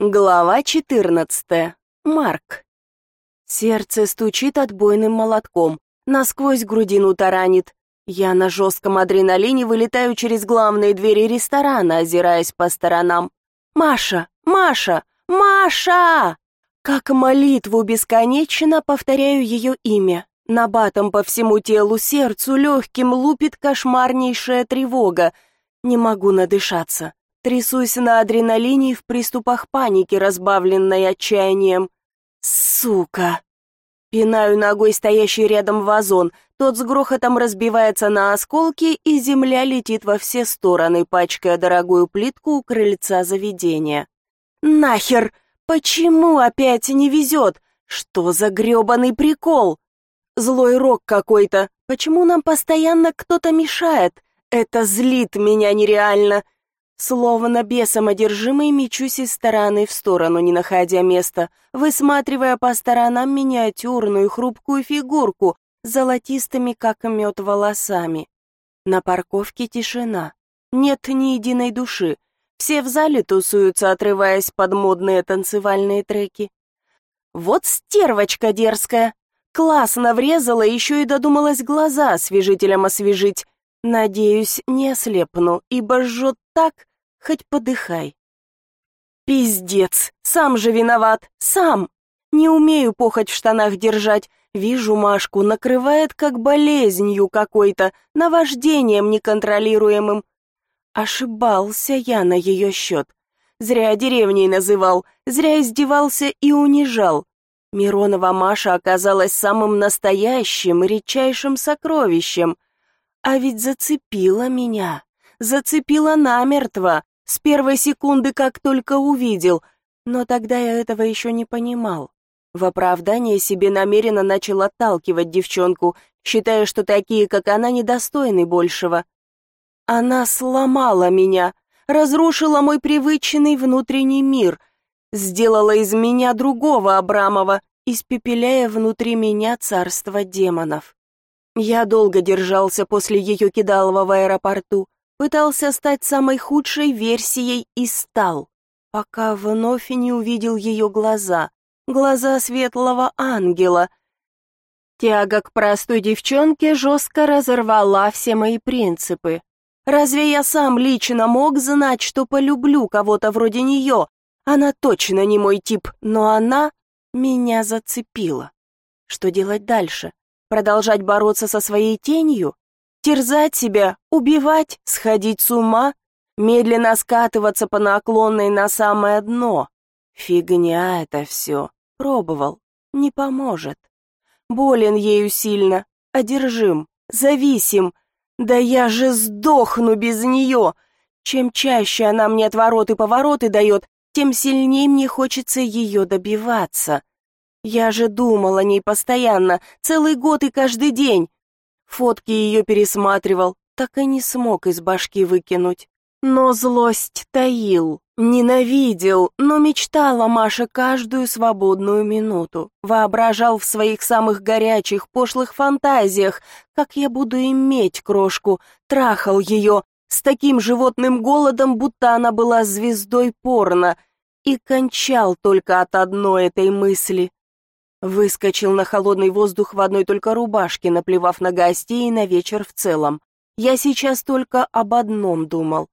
Глава 14. Марк. Сердце стучит отбойным молотком, насквозь грудину таранит. Я на жестком адреналине вылетаю через главные двери ресторана, озираясь по сторонам. «Маша! Маша! Маша!» Как молитву бесконечно повторяю ее имя. Набатом по всему телу, сердцу легким лупит кошмарнейшая тревога. Не могу надышаться. Трясусь на адреналине в приступах паники, разбавленной отчаянием. Сука! Пинаю ногой стоящий рядом вазон. Тот с грохотом разбивается на осколки, и земля летит во все стороны, пачкая дорогую плитку у крыльца заведения. Нахер! Почему опять не везет? Что за грёбаный прикол? Злой рок какой-то. Почему нам постоянно кто-то мешает? Это злит меня нереально. Словно бесом одержимый мечусь из стороны в сторону, не находя места, высматривая по сторонам миниатюрную хрупкую фигурку с золотистыми, как мед, волосами. На парковке тишина. Нет ни единой души. Все в зале тусуются, отрываясь под модные танцевальные треки. Вот стервочка дерзкая. Классно врезала, еще и додумалась глаза освежителем освежить. Надеюсь, не ослепну, ибо жжет так, хоть подыхай. Пиздец, сам же виноват, сам. Не умею похоть в штанах держать. Вижу Машку, накрывает как болезнью какой-то, наваждением неконтролируемым. Ошибался я на ее счет. Зря деревней называл, зря издевался и унижал. Миронова Маша оказалась самым настоящим, редчайшим сокровищем. А ведь зацепила меня, зацепила намертво, с первой секунды, как только увидел, но тогда я этого еще не понимал. В оправдание себе намеренно начал отталкивать девчонку, считая, что такие, как она, недостойны большего. Она сломала меня, разрушила мой привычный внутренний мир, сделала из меня другого Абрамова, испепеляя внутри меня царство демонов. Я долго держался после ее кидалова в аэропорту, пытался стать самой худшей версией и стал, пока вновь не увидел ее глаза, глаза светлого ангела. Тяга к простой девчонке жестко разорвала все мои принципы. Разве я сам лично мог знать, что полюблю кого-то вроде нее? Она точно не мой тип, но она меня зацепила. Что делать дальше? Продолжать бороться со своей тенью? Терзать себя, убивать, сходить с ума, медленно скатываться по наклонной на самое дно. Фигня это все. Пробовал. Не поможет. Болен ею сильно, одержим, зависим. Да я же сдохну без нее. Чем чаще она мне отвороты-повороты дает, тем сильнее мне хочется ее добиваться. Я же думал о ней постоянно, целый год и каждый день. Фотки ее пересматривал, так и не смог из башки выкинуть. Но злость таил, ненавидел, но мечтала Маша каждую свободную минуту. Воображал в своих самых горячих, пошлых фантазиях, как я буду иметь крошку, трахал ее с таким животным голодом, будто она была звездой порно, и кончал только от одной этой мысли. Выскочил на холодный воздух в одной только рубашке, наплевав на гостей и на вечер в целом. Я сейчас только об одном думал.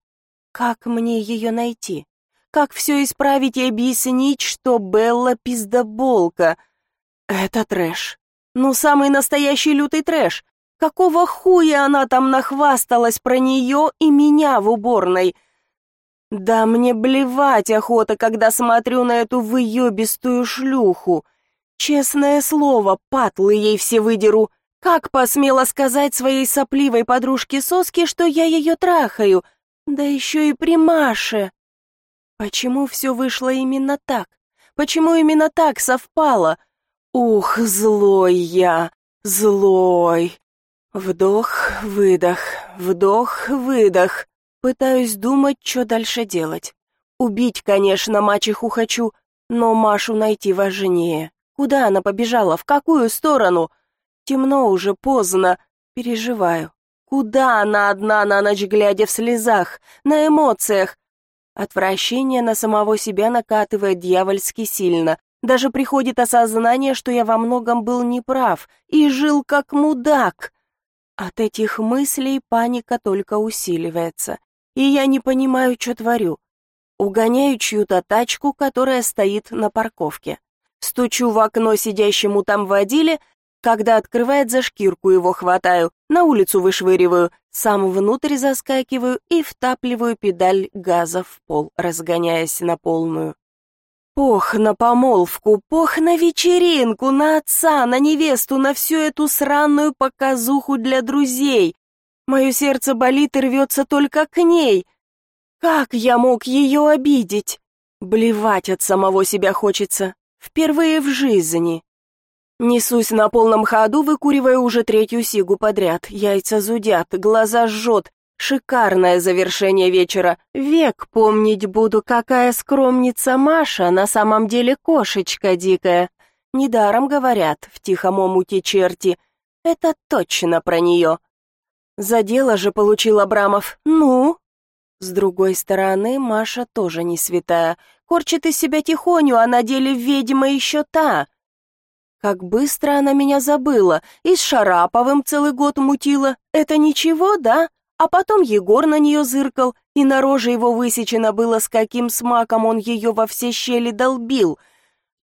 Как мне ее найти? Как все исправить и объяснить, что Белла пиздоболка? Это трэш. Ну, самый настоящий лютый трэш. Какого хуя она там нахвасталась про нее и меня в уборной? Да мне блевать охота, когда смотрю на эту выебистую шлюху. Честное слово, патлы ей все выдеру. Как посмела сказать своей сопливой подружке Соске, что я ее трахаю? Да еще и при Маше. Почему все вышло именно так? Почему именно так совпало? Ух, злой я, злой. Вдох, выдох, вдох, выдох. Пытаюсь думать, что дальше делать. Убить, конечно, мачеху хочу, но Машу найти важнее. Куда она побежала? В какую сторону? Темно уже, поздно. Переживаю. Куда она одна на ночь, глядя в слезах, на эмоциях? Отвращение на самого себя накатывает дьявольски сильно. Даже приходит осознание, что я во многом был неправ и жил как мудак. От этих мыслей паника только усиливается, и я не понимаю, что творю. Угоняю чью-то тачку, которая стоит на парковке. Стучу в окно сидящему там водиле, когда открывает за шкирку его хватаю, на улицу вышвыриваю, сам внутрь заскакиваю и втапливаю педаль газа в пол, разгоняясь на полную. Пох на помолвку, пох на вечеринку, на отца, на невесту, на всю эту сраную показуху для друзей. Мое сердце болит и рвется только к ней. Как я мог ее обидеть? Блевать от самого себя хочется. Впервые в жизни. Несусь на полном ходу, выкуривая уже третью сигу подряд. Яйца зудят, глаза жжет. Шикарное завершение вечера. Век помнить буду, какая скромница Маша, на самом деле кошечка дикая. Недаром говорят в тихом омуте черти. Это точно про нее. За дело же получил Абрамов. Ну? С другой стороны, Маша тоже не святая. Корчит из себя тихоню, а на деле ведьма еще та. Как быстро она меня забыла, и с Шараповым целый год мутила. Это ничего, да? А потом Егор на нее зыркал, и на роже его высечено было, с каким смаком он ее во все щели долбил.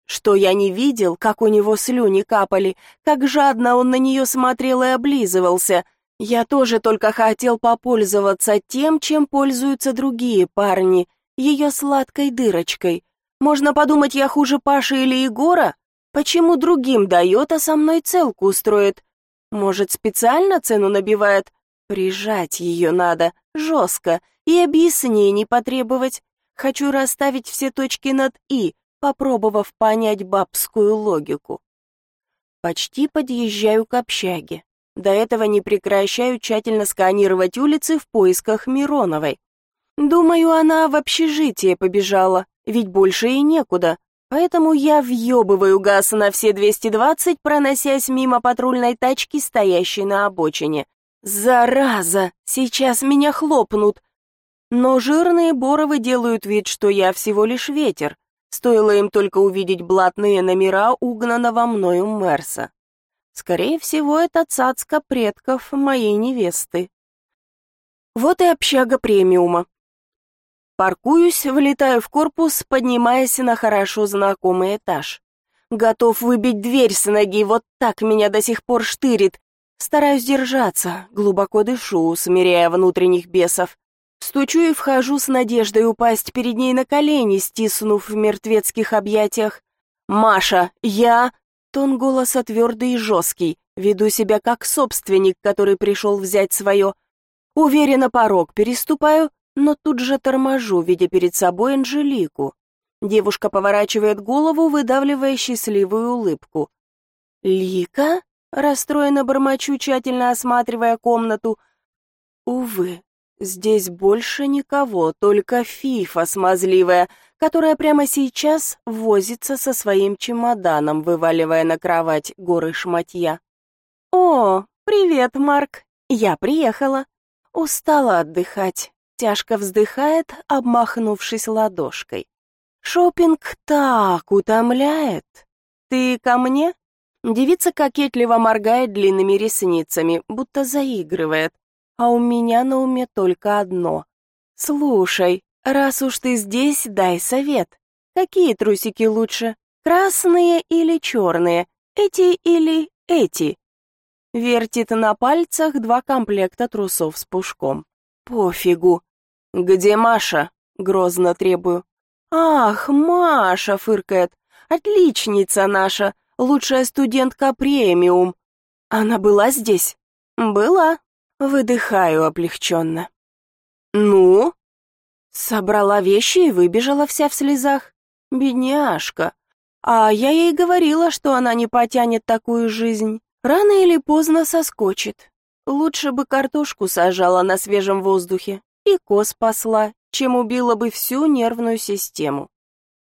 Что я не видел, как у него слюни капали, как жадно он на нее смотрел и облизывался. Я тоже только хотел попользоваться тем, чем пользуются другие парни, ее сладкой дырочкой. Можно подумать, я хуже Паши или Егора? Почему другим дает, а со мной целку устроит? Может, специально цену набивает? Прижать ее надо, жестко, и объяснений потребовать. Хочу расставить все точки над «и», попробовав понять бабскую логику. Почти подъезжаю к общаге. До этого не прекращаю тщательно сканировать улицы в поисках Мироновой. Думаю, она в общежитие побежала, ведь больше и некуда. Поэтому я въебываю газ на все 220, проносясь мимо патрульной тачки, стоящей на обочине. Зараза, сейчас меня хлопнут. Но жирные боровы делают вид, что я всего лишь ветер. Стоило им только увидеть блатные номера угнанного мною Мерса. Скорее всего, это цацка предков моей невесты. Вот и общага премиума. Паркуюсь, влетаю в корпус, поднимаясь на хорошо знакомый этаж. Готов выбить дверь с ноги, вот так меня до сих пор штырит. Стараюсь держаться, глубоко дышу, смиряя внутренних бесов. Стучу и вхожу с надеждой упасть перед ней на колени, стиснув в мертвецких объятиях. «Маша, я...» Тон голоса твердый и жесткий. Веду себя как собственник, который пришел взять свое. Уверенно порог переступаю, но тут же торможу, видя перед собой Анжелику. Девушка поворачивает голову, выдавливая счастливую улыбку. «Лика?» — расстроенно бормочу, тщательно осматривая комнату. «Увы, здесь больше никого, только Фифа смазливая, которая прямо сейчас возится со своим чемоданом, вываливая на кровать горы шматья. «О, привет, Марк! Я приехала. Устала отдыхать тяжко вздыхает, обмахнувшись ладошкой. Шопинг так утомляет. Ты ко мне? Девица кокетливо моргает длинными ресницами, будто заигрывает. А у меня на уме только одно. Слушай, раз уж ты здесь, дай совет. Какие трусики лучше? Красные или черные? Эти или эти? Вертит на пальцах два комплекта трусов с пушком. Пофигу. «Где Маша?» — грозно требую. «Ах, Маша!» — фыркает. «Отличница наша! Лучшая студентка премиум!» «Она была здесь?» «Была». Выдыхаю облегченно. «Ну?» Собрала вещи и выбежала вся в слезах. Бедняжка. А я ей говорила, что она не потянет такую жизнь. Рано или поздно соскочит. Лучше бы картошку сажала на свежем воздухе и коз спасла, чем убила бы всю нервную систему.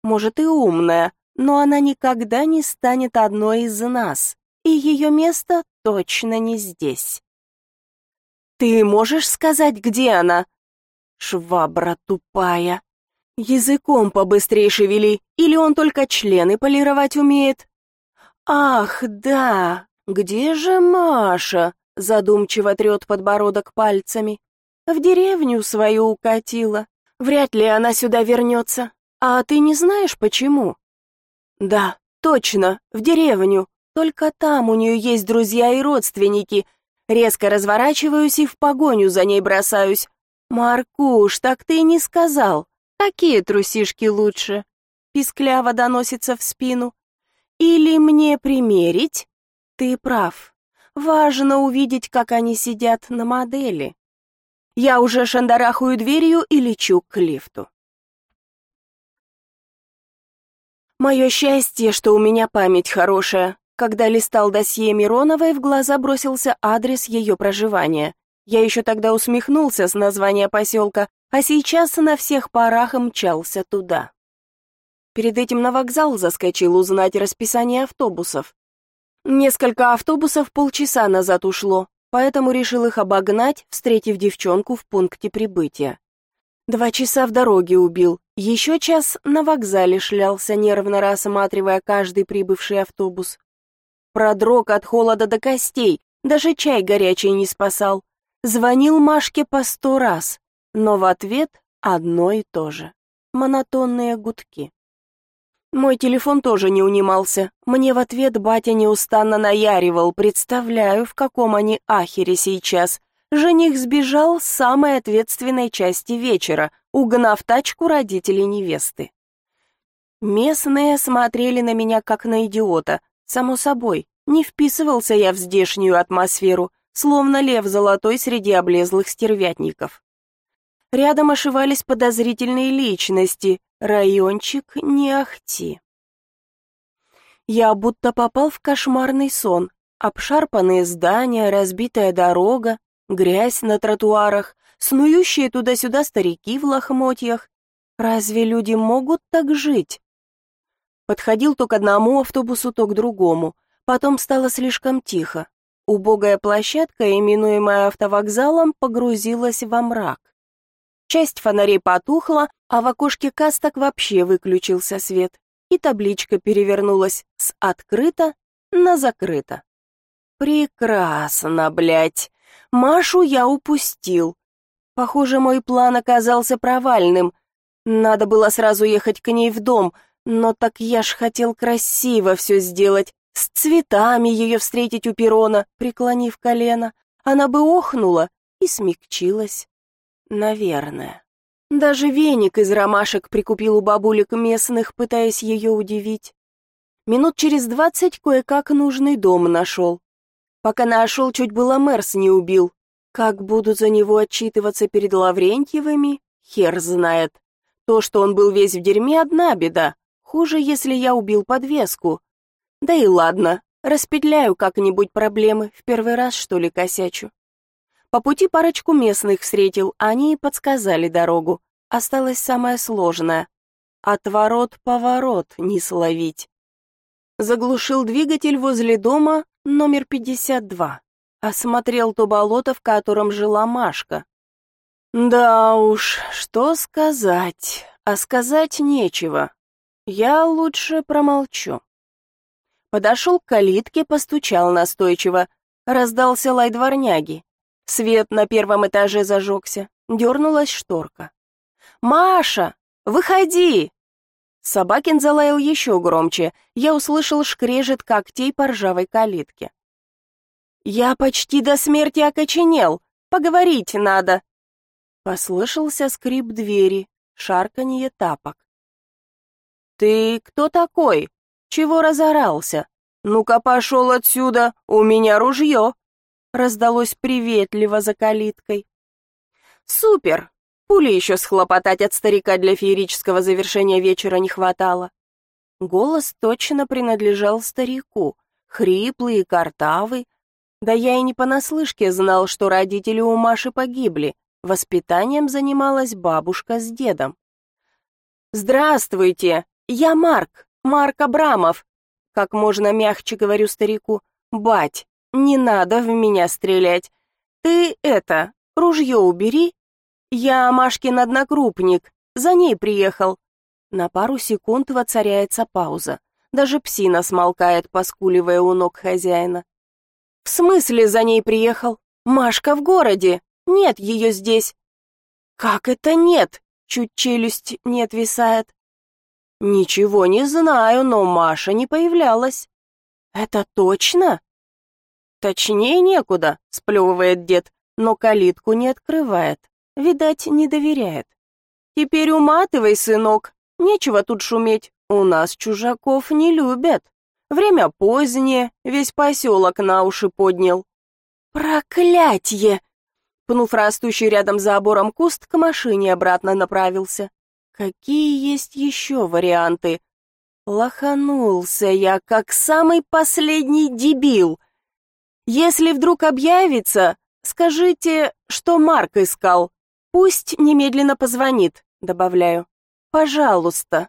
Может и умная, но она никогда не станет одной из нас, и ее место точно не здесь. «Ты можешь сказать, где она?» «Швабра тупая. Языком побыстрее шевели, или он только члены полировать умеет? Ах, да, где же Маша? Задумчиво трет подбородок пальцами. В деревню свою укатила. Вряд ли она сюда вернется. А ты не знаешь, почему? Да, точно, в деревню. Только там у нее есть друзья и родственники. Резко разворачиваюсь и в погоню за ней бросаюсь. Маркуш, так ты и не сказал. Какие трусишки лучше? Пискляво доносится в спину. Или мне примерить? Ты прав. Важно увидеть, как они сидят на модели. Я уже шандарахаю дверью и лечу к лифту. Мое счастье, что у меня память хорошая. Когда листал досье Мироновой, в глаза бросился адрес ее проживания. Я еще тогда усмехнулся с названия поселка, а сейчас на всех парах мчался туда. Перед этим на вокзал заскочил узнать расписание автобусов. Несколько автобусов полчаса назад ушло, поэтому решил их обогнать, встретив девчонку в пункте прибытия. Два часа в дороге убил, еще час на вокзале шлялся, нервно рассматривая каждый прибывший автобус. Продрог от холода до костей, даже чай горячий не спасал. Звонил Машке по сто раз, но в ответ одно и то же. Монотонные гудки. Мой телефон тоже не унимался. Мне в ответ батя неустанно наяривал. Представляю, в каком они ахере сейчас. Жених сбежал с самой ответственной части вечера, угнав тачку родителей невесты. Местные смотрели на меня как на идиота. Само собой, не вписывался я в здешнюю атмосферу, словно лев золотой среди облезлых стервятников. Рядом ошивались подозрительные личности, райончик не ахти. Я будто попал в кошмарный сон. Обшарпанные здания, разбитая дорога, грязь на тротуарах, снующие туда-сюда старики в лохмотьях. Разве люди могут так жить? Подходил то к одному автобусу, то к другому. Потом стало слишком тихо. Убогая площадка, именуемая автовокзалом, погрузилась во мрак. Часть фонарей потухла, а в окошке касс так вообще выключился свет, и табличка перевернулась с «открыто» на «закрыто». Прекрасно, блядь. Машу я упустил. Похоже, мой план оказался провальным. Надо было сразу ехать к ней в дом, но так я ж хотел красиво все сделать, с цветами ее встретить у перона, преклонив колено. Она бы охнула и смягчилась. Наверное. Даже веник из ромашек прикупил у бабулек местных, пытаясь ее удивить. Минут через двадцать кое-как нужный дом нашел. Пока нашел, чуть было Мерс не убил. Как будут за него отчитываться перед Лаврентьевыми, хер знает. То, что он был весь в дерьме, одна беда. Хуже, если я убил подвеску. Да и ладно, распетляю как-нибудь проблемы, в первый раз, что ли, косячу. По пути парочку местных встретил, они и подсказали дорогу. Осталось самое сложное. Отворот-поворот не словить. Заглушил двигатель возле дома номер 52. Осмотрел то болото, в котором жила Машка. Да уж, что сказать, а сказать нечего. Я лучше промолчу. Подошел к калитке, постучал настойчиво. Раздался лай дворняги. Свет на первом этаже зажегся. Дернулась шторка. «Маша, выходи!» Собакин залаял еще громче. Я услышал шкрежет когтей по ржавой калитке. «Я почти до смерти окоченел. Поговорить надо!» Послышался скрип двери, шарканье тапок. «Ты кто такой? Чего разорался? Ну-ка пошел отсюда, у меня ружье!» Раздалось приветливо за калиткой. «Супер! Пули еще схлопотать от старика для феерического завершения вечера не хватало». Голос точно принадлежал старику, хриплый и картавый. Да я и не понаслышке знал, что родители у Маши погибли. Воспитанием занималась бабушка с дедом. «Здравствуйте! Я Марк, Марк Абрамов!» Как можно мягче говорю старику. «Бать, не надо в меня стрелять. Ты это, ружье убери. Я Машкин однокрупник. за ней приехал». На пару секунд воцаряется пауза. Даже псина смолкает, поскуливая у ног хозяина. «В смысле за ней приехал? Машка в городе. Нет ее здесь». «Как это нет?» Чуть челюсть не отвисает. «Ничего не знаю, но Маша не появлялась». «Это точно?» «Точнее некуда», — сплевывает дед, но калитку не открывает. Видать, не доверяет. «Теперь уматывай, сынок, нечего тут шуметь, у нас чужаков не любят. Время позднее, весь поселок на уши поднял». «Проклятье!» Пнув растущий рядом за забором куст, к машине обратно направился. Какие есть еще варианты? Лоханулся я, как самый последний дебил. Если вдруг объявится, скажите, что Марк искал. Пусть немедленно позвонит, добавляю. Пожалуйста.